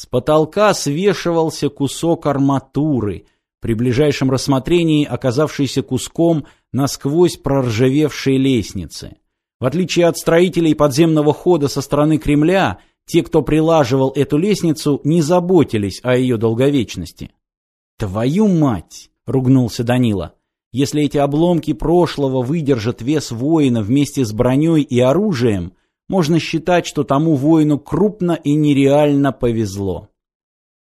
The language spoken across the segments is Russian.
С потолка свешивался кусок арматуры, при ближайшем рассмотрении оказавшийся куском насквозь проржавевшей лестницы. В отличие от строителей подземного хода со стороны Кремля, те, кто прилаживал эту лестницу, не заботились о ее долговечности. «Твою мать!» — ругнулся Данила. «Если эти обломки прошлого выдержат вес воина вместе с броней и оружием, можно считать, что тому воину крупно и нереально повезло».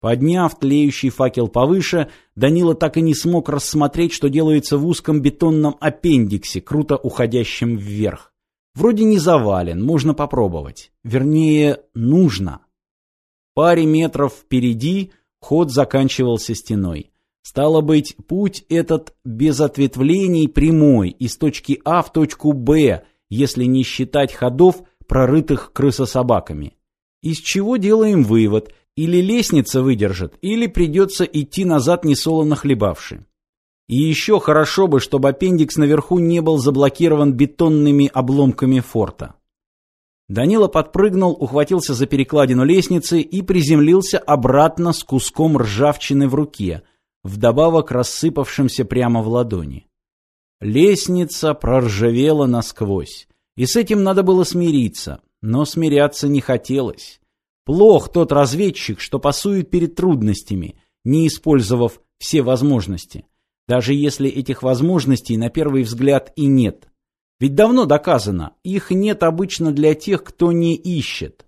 Подняв тлеющий факел повыше, Данила так и не смог рассмотреть, что делается в узком бетонном аппендиксе, круто уходящем вверх. Вроде не завален, можно попробовать. Вернее, нужно. Паре метров впереди ход заканчивался стеной. Стало быть, путь этот без ответвлений прямой, из точки А в точку Б, если не считать ходов, прорытых крысособаками. Из чего делаем вывод, или лестница выдержит, или придется идти назад несолоно хлебавши. И еще хорошо бы, чтобы аппендикс наверху не был заблокирован бетонными обломками форта. Данила подпрыгнул, ухватился за перекладину лестницы и приземлился обратно с куском ржавчины в руке, вдобавок рассыпавшимся прямо в ладони. Лестница проржавела насквозь, и с этим надо было смириться, но смиряться не хотелось. Плох тот разведчик, что пасует перед трудностями, не использовав все возможности даже если этих возможностей на первый взгляд и нет. Ведь давно доказано, их нет обычно для тех, кто не ищет.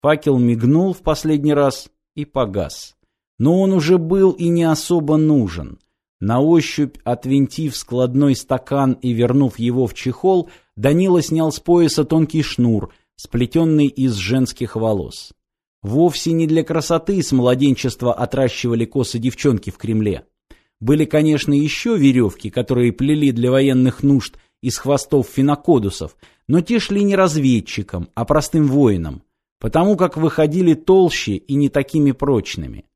Факел мигнул в последний раз и погас. Но он уже был и не особо нужен. На ощупь, отвинтив складной стакан и вернув его в чехол, Данила снял с пояса тонкий шнур, сплетенный из женских волос. Вовсе не для красоты с младенчества отращивали косы девчонки в Кремле. Были, конечно, еще веревки, которые плели для военных нужд из хвостов финокодусов, но те шли не разведчикам, а простым воинам, потому как выходили толще и не такими прочными.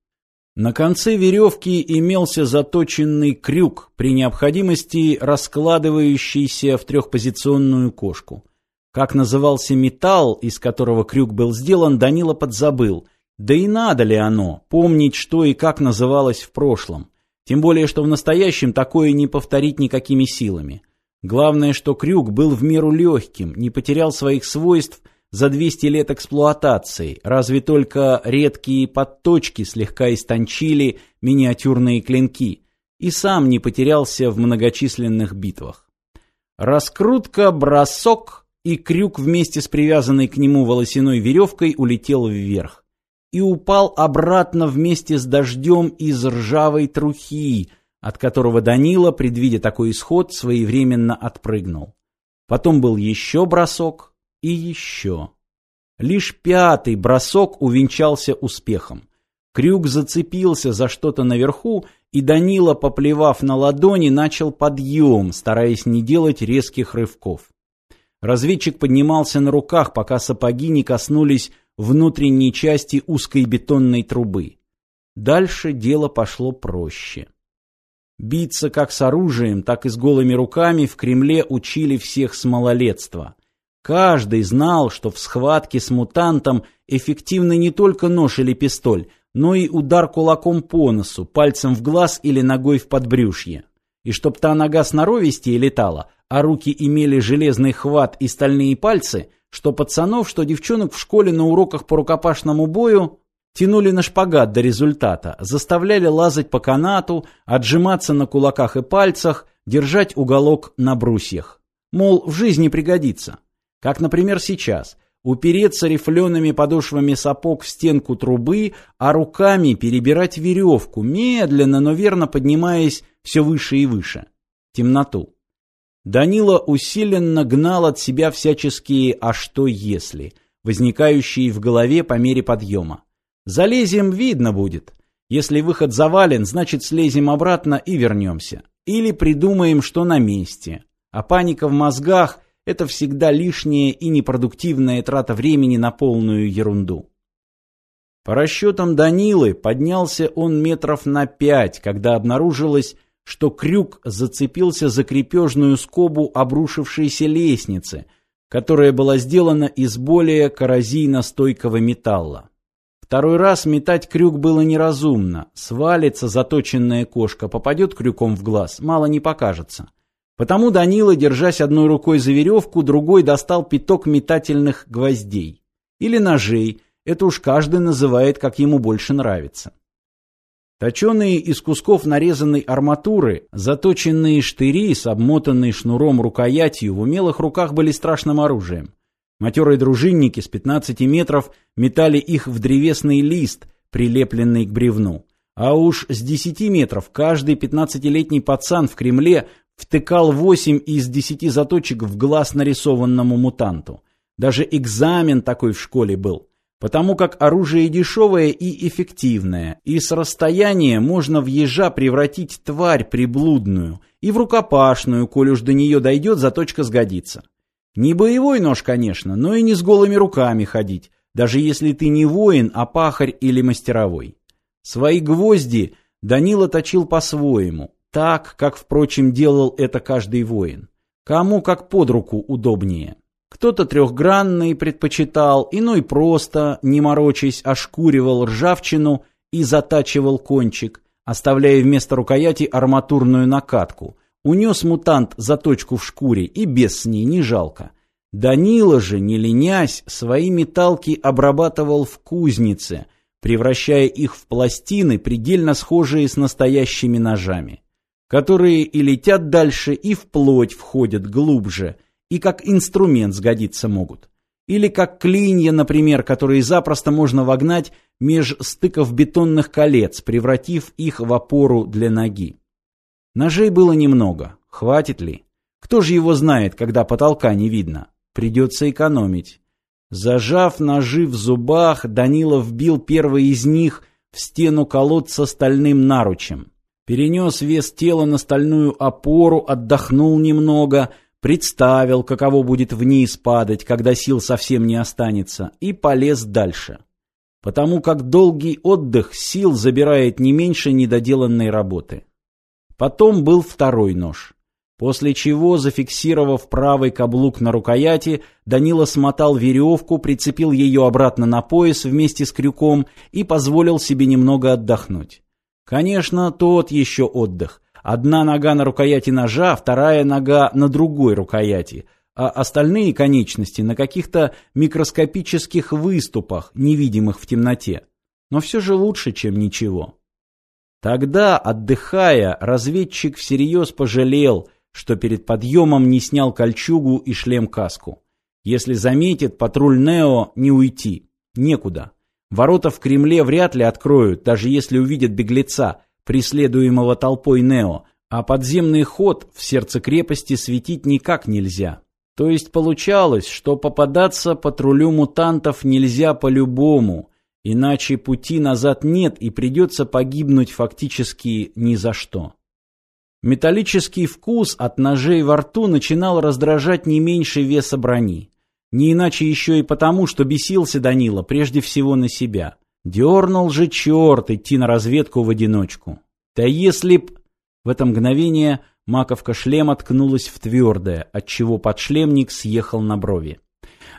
На конце веревки имелся заточенный крюк, при необходимости раскладывающийся в трехпозиционную кошку. Как назывался металл, из которого крюк был сделан, Данила подзабыл. Да и надо ли оно, помнить, что и как называлось в прошлом. Тем более, что в настоящем такое не повторить никакими силами. Главное, что крюк был в меру легким, не потерял своих свойств за 200 лет эксплуатации, разве только редкие подточки слегка истончили миниатюрные клинки, и сам не потерялся в многочисленных битвах. Раскрутка, бросок, и крюк вместе с привязанной к нему волосяной веревкой улетел вверх и упал обратно вместе с дождем из ржавой трухи, от которого Данила, предвидя такой исход, своевременно отпрыгнул. Потом был еще бросок и еще. Лишь пятый бросок увенчался успехом. Крюк зацепился за что-то наверху, и Данила, поплевав на ладони, начал подъем, стараясь не делать резких рывков. Разведчик поднимался на руках, пока сапоги не коснулись внутренней части узкой бетонной трубы. Дальше дело пошло проще. Биться как с оружием, так и с голыми руками в Кремле учили всех с малолетства. Каждый знал, что в схватке с мутантом эффективны не только нож или пистоль, но и удар кулаком по носу, пальцем в глаз или ногой в подбрюшье. И чтоб та нога сноровистее летала, а руки имели железный хват и стальные пальцы – что пацанов, что девчонок в школе на уроках по рукопашному бою тянули на шпагат до результата, заставляли лазать по канату, отжиматься на кулаках и пальцах, держать уголок на брусьях. Мол, в жизни пригодится. Как, например, сейчас. Упереться рифлеными подошвами сапог в стенку трубы, а руками перебирать веревку, медленно, но верно поднимаясь все выше и выше. Темноту. Данила усиленно гнал от себя всяческие «а что если», возникающие в голове по мере подъема. Залезем, видно будет. Если выход завален, значит слезем обратно и вернемся. Или придумаем, что на месте. А паника в мозгах – это всегда лишняя и непродуктивная трата времени на полную ерунду. По расчетам Данилы, поднялся он метров на пять, когда обнаружилось, что крюк зацепился за крепежную скобу обрушившейся лестницы, которая была сделана из более коррозийно-стойкого металла. Второй раз метать крюк было неразумно. Свалится заточенная кошка, попадет крюком в глаз, мало не покажется. Потому Данила, держась одной рукой за веревку, другой достал пяток метательных гвоздей. Или ножей, это уж каждый называет, как ему больше нравится. Точеные из кусков нарезанной арматуры, заточенные штыри с обмотанной шнуром рукоятью в умелых руках были страшным оружием. Матерые дружинники с 15 метров метали их в древесный лист, прилепленный к бревну. А уж с 10 метров каждый 15-летний пацан в Кремле втыкал 8 из 10 заточек в глаз нарисованному мутанту. Даже экзамен такой в школе был. Потому как оружие дешевое и эффективное, и с расстояния можно в ежа превратить тварь приблудную, и в рукопашную, коль уж до нее дойдет, заточка сгодится. Не боевой нож, конечно, но и не с голыми руками ходить, даже если ты не воин, а пахарь или мастеровой. Свои гвозди Данила точил по-своему, так, как, впрочем, делал это каждый воин. Кому как под руку удобнее. Кто-то трехгранный предпочитал, иной просто, не морочась, ошкуривал ржавчину и затачивал кончик, оставляя вместо рукояти арматурную накатку – Унес мутант заточку в шкуре, и без с ней не жалко. Данила же, не ленясь, свои металки обрабатывал в кузнице, превращая их в пластины, предельно схожие с настоящими ножами, которые и летят дальше, и вплоть входят глубже, и как инструмент сгодиться могут. Или как клинья, например, которые запросто можно вогнать меж стыков бетонных колец, превратив их в опору для ноги. Ножей было немного. Хватит ли? Кто же его знает, когда потолка не видно? Придется экономить. Зажав ножи в зубах, Данила вбил первый из них в стену колодца стальным наручем. Перенес вес тела на стальную опору, отдохнул немного, представил, каково будет вниз падать, когда сил совсем не останется, и полез дальше. Потому как долгий отдых сил забирает не меньше недоделанной работы. Потом был второй нож. После чего, зафиксировав правый каблук на рукояти, Данила смотал веревку, прицепил ее обратно на пояс вместе с крюком и позволил себе немного отдохнуть. Конечно, тот еще отдых. Одна нога на рукояти ножа, вторая нога на другой рукояти, а остальные конечности на каких-то микроскопических выступах, невидимых в темноте. Но все же лучше, чем ничего. Тогда, отдыхая, разведчик всерьез пожалел, что перед подъемом не снял кольчугу и шлем-каску. Если заметит патруль Нео, не уйти. Некуда. Ворота в Кремле вряд ли откроют, даже если увидят беглеца, преследуемого толпой Нео, а подземный ход в сердце крепости светить никак нельзя. То есть получалось, что попадаться патрулю мутантов нельзя по-любому, Иначе пути назад нет и придется погибнуть фактически ни за что. Металлический вкус от ножей во рту начинал раздражать не меньше веса брони. Не иначе еще и потому, что бесился Данила прежде всего на себя. Дернул же черт идти на разведку в одиночку. Да если б... В это мгновение маковка шлема ткнулась в твердое, отчего подшлемник съехал на брови.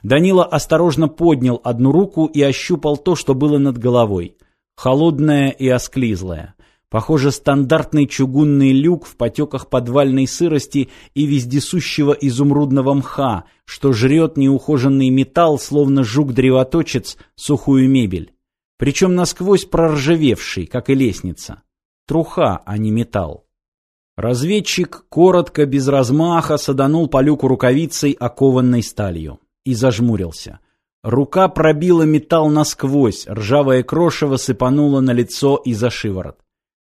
Данила осторожно поднял одну руку и ощупал то, что было над головой. Холодное и осклизлое. Похоже, стандартный чугунный люк в потеках подвальной сырости и вездесущего изумрудного мха, что жрет неухоженный металл, словно жук-древоточец, сухую мебель. Причем насквозь проржавевший, как и лестница. Труха, а не металл. Разведчик коротко, без размаха, саданул по люку рукавицей, окованной сталью и зажмурился. Рука пробила металл насквозь, ржавое крошево сыпануло на лицо и за шиворот.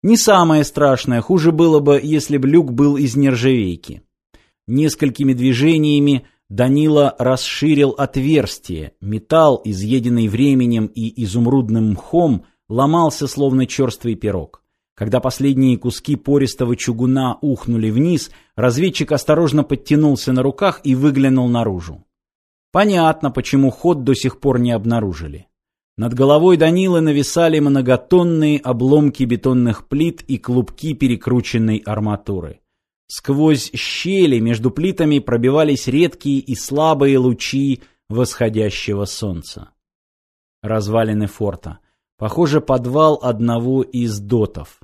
Не самое страшное, хуже было бы, если б люк был из нержавейки. Несколькими движениями Данила расширил отверстие. Металл, изъеденный временем и изумрудным мхом, ломался словно черствый пирог. Когда последние куски пористого чугуна ухнули вниз, разведчик осторожно подтянулся на руках и выглянул наружу. Понятно, почему ход до сих пор не обнаружили. Над головой Данилы нависали многотонные обломки бетонных плит и клубки перекрученной арматуры. Сквозь щели между плитами пробивались редкие и слабые лучи восходящего солнца. Развалины форта. Похоже, подвал одного из дотов.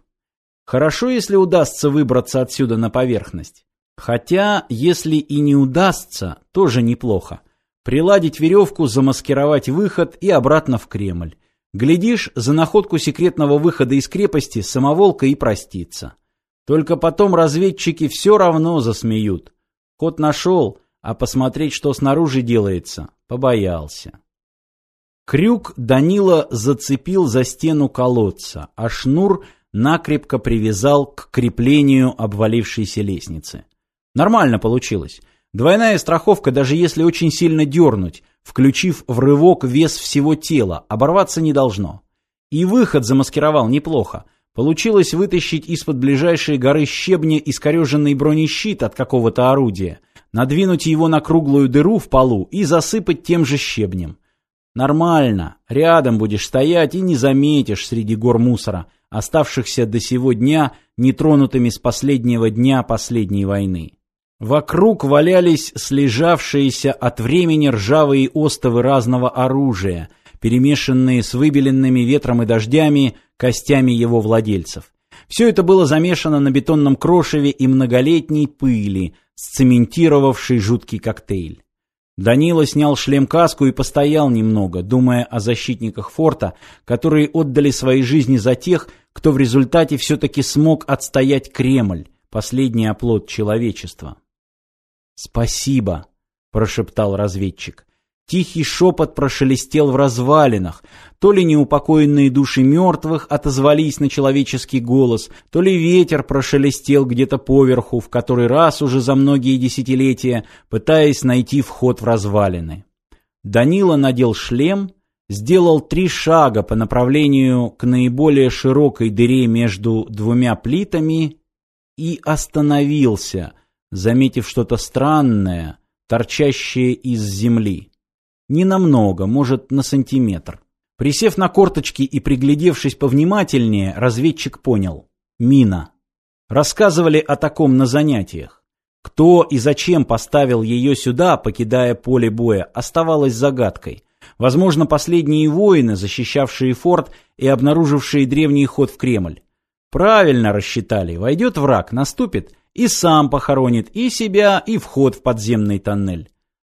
Хорошо, если удастся выбраться отсюда на поверхность. Хотя, если и не удастся, тоже неплохо. Приладить веревку, замаскировать выход и обратно в Кремль. Глядишь, за находку секретного выхода из крепости самоволка и простится. Только потом разведчики все равно засмеют. Ход нашел, а посмотреть, что снаружи делается, побоялся. Крюк Данила зацепил за стену колодца, а шнур накрепко привязал к креплению обвалившейся лестницы. Нормально получилось. Двойная страховка, даже если очень сильно дернуть, включив в рывок вес всего тела, оборваться не должно. И выход замаскировал неплохо. Получилось вытащить из-под ближайшей горы щебня искореженный бронещит от какого-то орудия, надвинуть его на круглую дыру в полу и засыпать тем же щебнем. Нормально, рядом будешь стоять и не заметишь среди гор мусора, оставшихся до сего дня нетронутыми с последнего дня последней войны. Вокруг валялись слежавшиеся от времени ржавые остовы разного оружия, перемешанные с выбеленными ветром и дождями костями его владельцев. Все это было замешано на бетонном крошеве и многолетней пыли, сцементировавшей жуткий коктейль. Данила снял шлем-каску и постоял немного, думая о защитниках форта, которые отдали свои жизни за тех, кто в результате все-таки смог отстоять Кремль, последний оплот человечества. «Спасибо», — прошептал разведчик. Тихий шепот прошелестел в развалинах. То ли неупокоенные души мертвых отозвались на человеческий голос, то ли ветер прошелестел где-то поверху, в который раз уже за многие десятилетия, пытаясь найти вход в развалины. Данила надел шлем, сделал три шага по направлению к наиболее широкой дыре между двумя плитами и остановился — заметив что-то странное, торчащее из земли. Не намного, может, на сантиметр. Присев на корточки и приглядевшись повнимательнее, разведчик понял – мина. Рассказывали о таком на занятиях. Кто и зачем поставил ее сюда, покидая поле боя, оставалось загадкой. Возможно, последние воины, защищавшие форт и обнаружившие древний ход в Кремль. Правильно рассчитали, войдет враг, наступит – и сам похоронит и себя, и вход в подземный тоннель.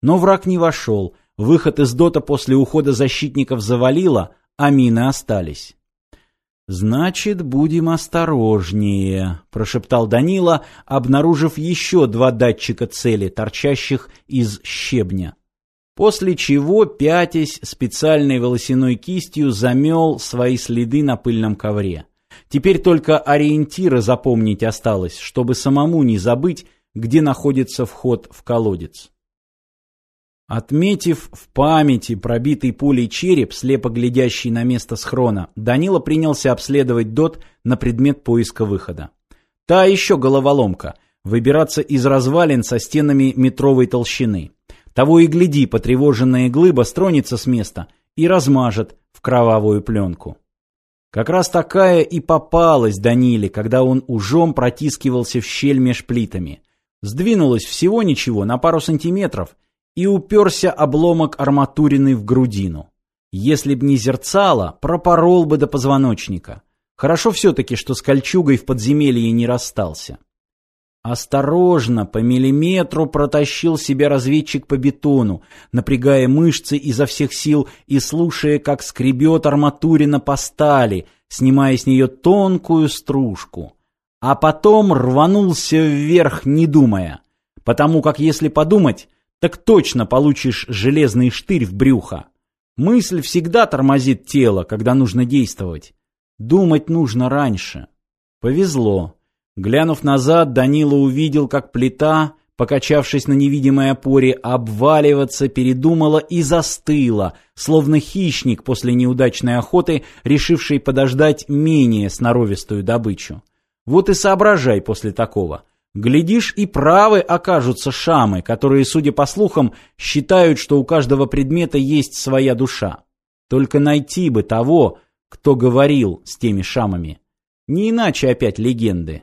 Но враг не вошел, выход из дота после ухода защитников завалило, а мины остались. «Значит, будем осторожнее», – прошептал Данила, обнаружив еще два датчика цели, торчащих из щебня. После чего, пятясь, специальной волосяной кистью замел свои следы на пыльном ковре. Теперь только ориентиры запомнить осталось, чтобы самому не забыть, где находится вход в колодец. Отметив в памяти пробитый пулей череп, слепо глядящий на место схрона, Данила принялся обследовать ДОТ на предмет поиска выхода. Та еще головоломка – выбираться из развалин со стенами метровой толщины. Того и гляди, потревоженная глыба стронется с места и размажет в кровавую пленку. Как раз такая и попалась Даниле, когда он ужом протискивался в щель меж плитами. Сдвинулось всего ничего, на пару сантиметров, и уперся обломок арматурины в грудину. Если б не зерцало, пропорол бы до позвоночника. Хорошо все-таки, что с кольчугой в подземелье не расстался. Осторожно, по миллиметру протащил себя разведчик по бетону, напрягая мышцы изо всех сил и слушая, как скребет арматурина по стали, снимая с нее тонкую стружку. А потом рванулся вверх, не думая. Потому как если подумать, так точно получишь железный штырь в брюхо. Мысль всегда тормозит тело, когда нужно действовать. Думать нужно раньше. Повезло. Глянув назад, Данила увидел, как плита, покачавшись на невидимой опоре, обваливаться передумала и застыла, словно хищник после неудачной охоты, решивший подождать менее сноровистую добычу. Вот и соображай после такого. Глядишь, и правы окажутся шамы, которые, судя по слухам, считают, что у каждого предмета есть своя душа. Только найти бы того, кто говорил с теми шамами. Не иначе опять легенды.